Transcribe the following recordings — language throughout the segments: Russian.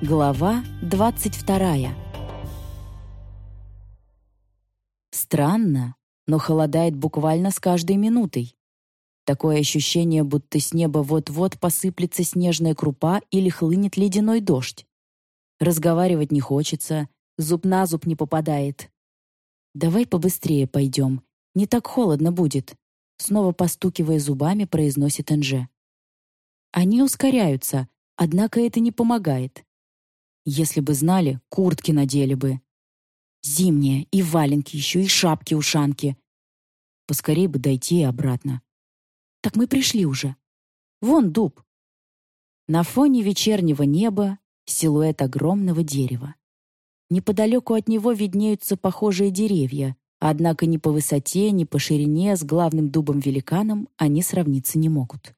Глава 22 Странно, но холодает буквально с каждой минутой. Такое ощущение, будто с неба вот-вот посыплется снежная крупа или хлынет ледяной дождь. Разговаривать не хочется, зуб на зуб не попадает. «Давай побыстрее пойдем, не так холодно будет», снова постукивая зубами, произносит Энже. Они ускоряются, однако это не помогает. Если бы знали, куртки надели бы. Зимние, и валенки еще, и шапки-ушанки. Поскорей бы дойти и обратно. Так мы пришли уже. Вон дуб. На фоне вечернего неба силуэт огромного дерева. Неподалеку от него виднеются похожие деревья, однако ни по высоте, ни по ширине с главным дубом-великаном они сравниться не могут.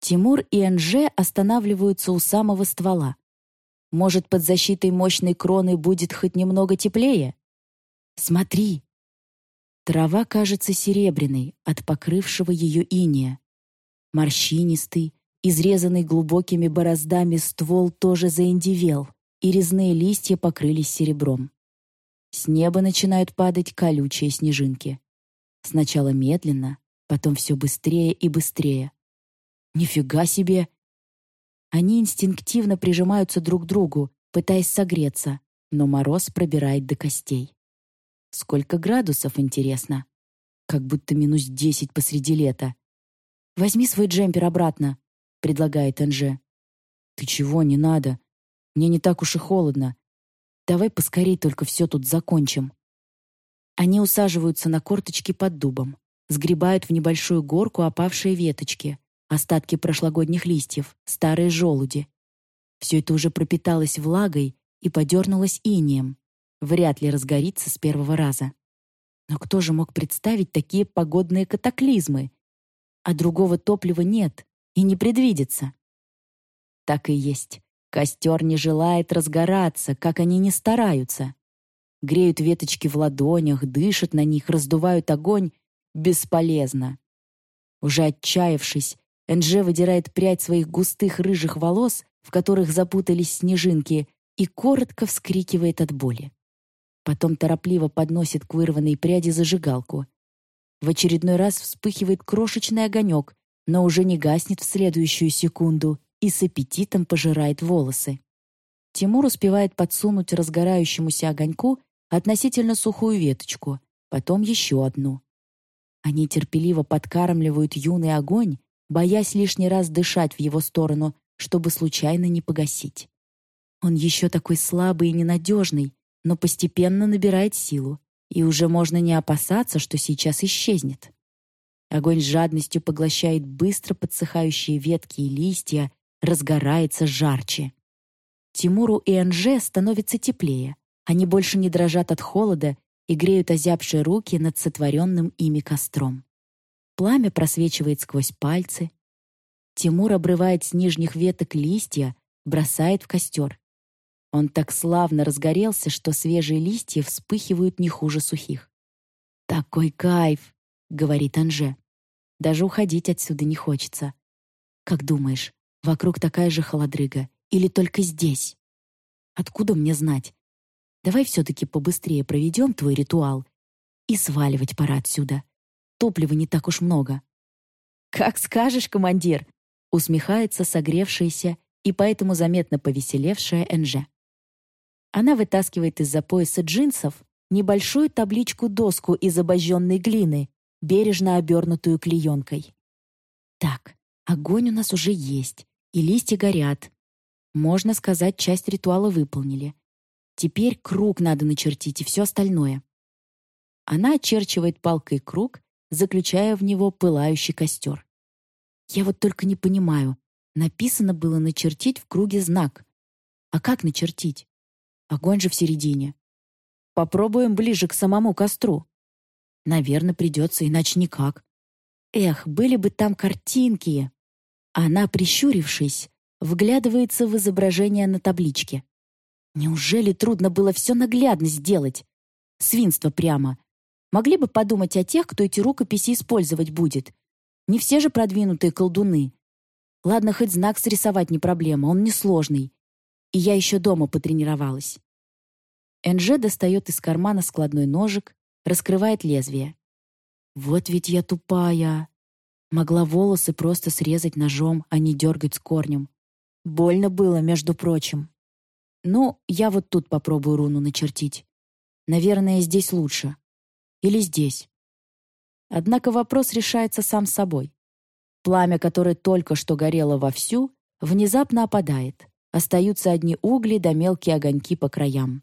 Тимур и Энже останавливаются у самого ствола. Может, под защитой мощной кроны будет хоть немного теплее? Смотри! Трава кажется серебряной от покрывшего ее иния. Морщинистый, изрезанный глубокими бороздами ствол тоже заиндивел, и резные листья покрылись серебром. С неба начинают падать колючие снежинки. Сначала медленно, потом все быстрее и быстрее. Нифига себе! Они инстинктивно прижимаются друг к другу, пытаясь согреться, но мороз пробирает до костей. Сколько градусов, интересно? Как будто минус десять посреди лета. «Возьми свой джемпер обратно», — предлагает Анже. «Ты чего, не надо? Мне не так уж и холодно. Давай поскорей только все тут закончим». Они усаживаются на корточки под дубом, сгребают в небольшую горку опавшие веточки, остатки прошлогодних листьев, старые желуди. Все это уже пропиталось влагой и подернулось инием. Вряд ли разгорится с первого раза. Но кто же мог представить такие погодные катаклизмы? А другого топлива нет и не предвидится. Так и есть. Костер не желает разгораться, как они не стараются. Греют веточки в ладонях, дышат на них, раздувают огонь. Бесполезно. Уже отчаявшись, Энже выдирает прядь своих густых рыжих волос, в которых запутались снежинки, и коротко вскрикивает от боли. Потом торопливо подносит к вырванной пряди зажигалку. В очередной раз вспыхивает крошечный огонек, но уже не гаснет в следующую секунду и с аппетитом пожирает волосы. Тимур успевает подсунуть разгорающемуся огоньку относительно сухую веточку, потом еще одну. Они терпеливо подкармливают юный огонь, боясь лишний раз дышать в его сторону, чтобы случайно не погасить. Он еще такой слабый и ненадежный, но постепенно набирает силу, и уже можно не опасаться, что сейчас исчезнет. Огонь с жадностью поглощает быстро подсыхающие ветки и листья, разгорается жарче. Тимуру и Анже становится теплее. Они больше не дрожат от холода и греют озябшие руки над сотворенным ими костром. Пламя просвечивает сквозь пальцы. Тимур обрывает с нижних веток листья, бросает в костер. Он так славно разгорелся, что свежие листья вспыхивают не хуже сухих. «Такой кайф!» — говорит Анже. «Даже уходить отсюда не хочется. Как думаешь, вокруг такая же холодрыга или только здесь? Откуда мне знать? Давай все-таки побыстрее проведем твой ритуал и сваливать пора отсюда топлива не так уж много». «Как скажешь, командир!» — усмехается согревшаяся и поэтому заметно повеселевшая Энже. Она вытаскивает из-за пояса джинсов небольшую табличку-доску из обожженной глины, бережно обернутую клеенкой. «Так, огонь у нас уже есть, и листья горят. Можно сказать, часть ритуала выполнили. Теперь круг надо начертить и все остальное». Она очерчивает палкой круг заключая в него пылающий костер. Я вот только не понимаю, написано было начертить в круге знак. А как начертить? Огонь же в середине. Попробуем ближе к самому костру. Наверное, придется, иначе никак. Эх, были бы там картинки. Она, прищурившись, вглядывается в изображение на табличке. Неужели трудно было все наглядно сделать? Свинство прямо. Могли бы подумать о тех, кто эти рукописи использовать будет. Не все же продвинутые колдуны. Ладно, хоть знак срисовать не проблема, он несложный. И я еще дома потренировалась. Энже достает из кармана складной ножик, раскрывает лезвие. Вот ведь я тупая. Могла волосы просто срезать ножом, а не дергать с корнем. Больно было, между прочим. Ну, я вот тут попробую руну начертить. Наверное, здесь лучше. Или здесь. Однако вопрос решается сам собой. Пламя, которое только что горело вовсю, внезапно опадает. Остаются одни угли да мелкие огоньки по краям.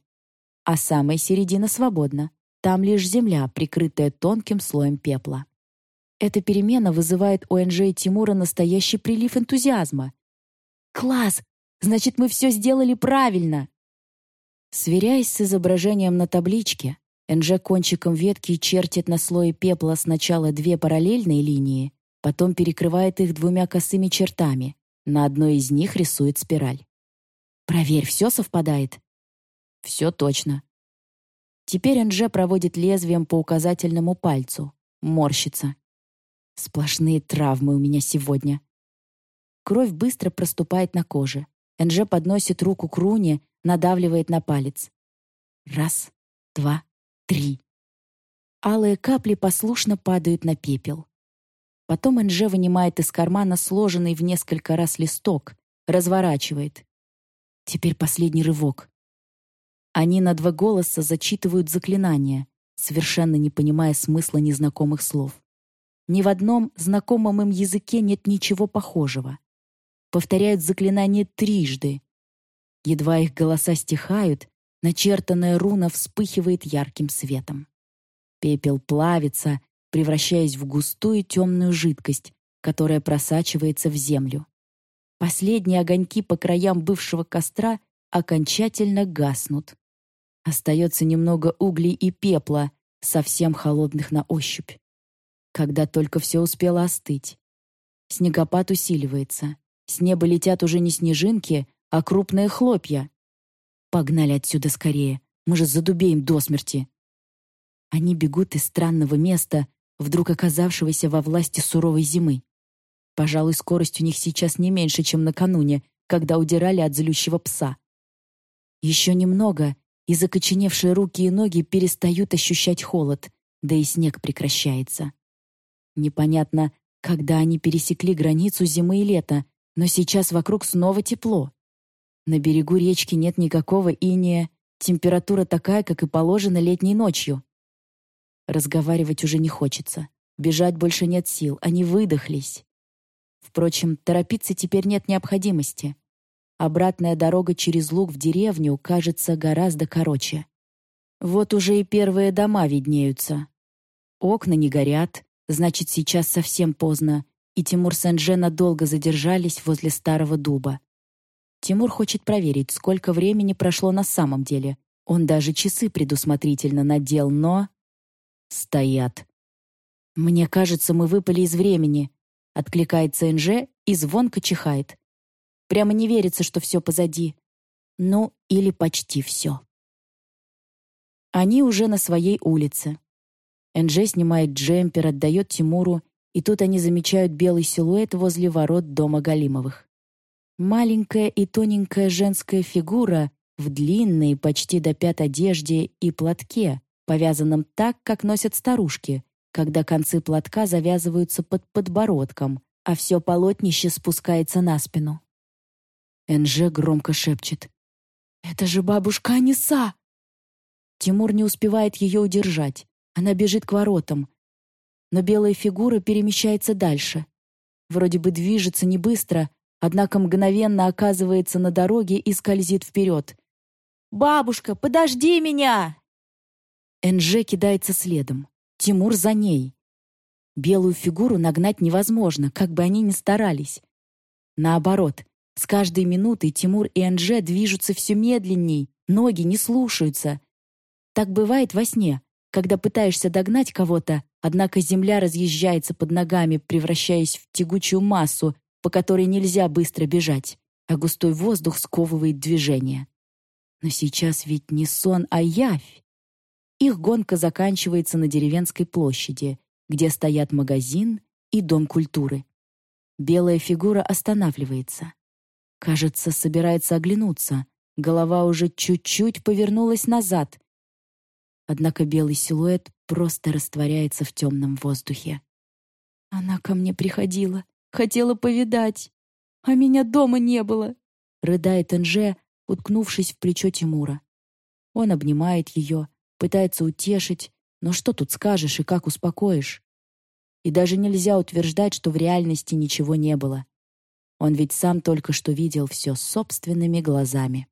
А самая середина свободна. Там лишь земля, прикрытая тонким слоем пепла. Эта перемена вызывает у Энджи Тимура настоящий прилив энтузиазма. «Класс! Значит, мы все сделали правильно!» Сверяясь с изображением на табличке, Энже кончиком ветки чертит на слое пепла сначала две параллельные линии, потом перекрывает их двумя косыми чертами. На одной из них рисует спираль. «Проверь, все совпадает?» «Все точно». Теперь Энже проводит лезвием по указательному пальцу. Морщится. Сплошные травмы у меня сегодня. Кровь быстро проступает на коже. Энже подносит руку к руне, надавливает на палец. Раз, два, три. Алые капли послушно падают на пепел. Потом Энже вынимает из кармана сложенный в несколько раз листок, разворачивает. Теперь последний рывок. Они на два голоса зачитывают заклинания, совершенно не понимая смысла незнакомых слов. Ни в одном знакомом им языке нет ничего похожего. Повторяют заклинание трижды. Едва их голоса стихают, начертанная руна вспыхивает ярким светом. Пепел плавится, превращаясь в густую темную жидкость, которая просачивается в землю. Последние огоньки по краям бывшего костра окончательно гаснут. Остается немного углей и пепла, совсем холодных на ощупь. Когда только все успело остыть. Снегопад усиливается. С неба летят уже не снежинки, а крупные хлопья. Погнали отсюда скорее, мы же задубеем до смерти. Они бегут из странного места, вдруг оказавшегося во власти суровой зимы. Пожалуй, скорость у них сейчас не меньше, чем накануне, когда удирали от злющего пса. Еще немного, и закоченевшие руки и ноги перестают ощущать холод, да и снег прекращается. Непонятно, когда они пересекли границу зимы и лета, но сейчас вокруг снова тепло. На берегу речки нет никакого иния, температура такая, как и положено летней ночью. Разговаривать уже не хочется. Бежать больше нет сил, они выдохлись. Впрочем, торопиться теперь нет необходимости. Обратная дорога через луг в деревню кажется гораздо короче. Вот уже и первые дома виднеются. Окна не горят, значит, сейчас совсем поздно, и Тимур с Энже надолго задержались возле старого дуба. Тимур хочет проверить, сколько времени прошло на самом деле. Он даже часы предусмотрительно надел, но... Стоят. «Мне кажется, мы выпали из времени», — откликается НЖ и звонко чихает. Прямо не верится, что все позади. Ну, или почти все. Они уже на своей улице. НЖ снимает джемпер, отдает Тимуру, и тут они замечают белый силуэт возле ворот дома Галимовых. Маленькая и тоненькая женская фигура в длинной, почти до пят одежде и платке, повязанном так, как носят старушки, когда концы платка завязываются под подбородком, а все полотнище спускается на спину. Энже громко шепчет. «Это же бабушка Аниса!» Тимур не успевает ее удержать. Она бежит к воротам. Но белая фигура перемещается дальше. Вроде бы движется не быстро, однако мгновенно оказывается на дороге и скользит вперед. «Бабушка, подожди меня!» Энже кидается следом. Тимур за ней. Белую фигуру нагнать невозможно, как бы они ни старались. Наоборот, с каждой минутой Тимур и Энже движутся все медленней, ноги не слушаются. Так бывает во сне когда пытаешься догнать кого-то, однако земля разъезжается под ногами, превращаясь в тягучую массу, по которой нельзя быстро бежать, а густой воздух сковывает движение. Но сейчас ведь не сон, а явь. Их гонка заканчивается на деревенской площади, где стоят магазин и дом культуры. Белая фигура останавливается. Кажется, собирается оглянуться, Голова уже чуть-чуть повернулась назад. Однако белый силуэт просто растворяется в темном воздухе. Она ко мне приходила, хотела повидать, а меня дома не было, рыдает Энже, уткнувшись в плечо Тимура. Он обнимает ее, пытается утешить, но что тут скажешь и как успокоишь? И даже нельзя утверждать, что в реальности ничего не было. Он ведь сам только что видел все собственными глазами.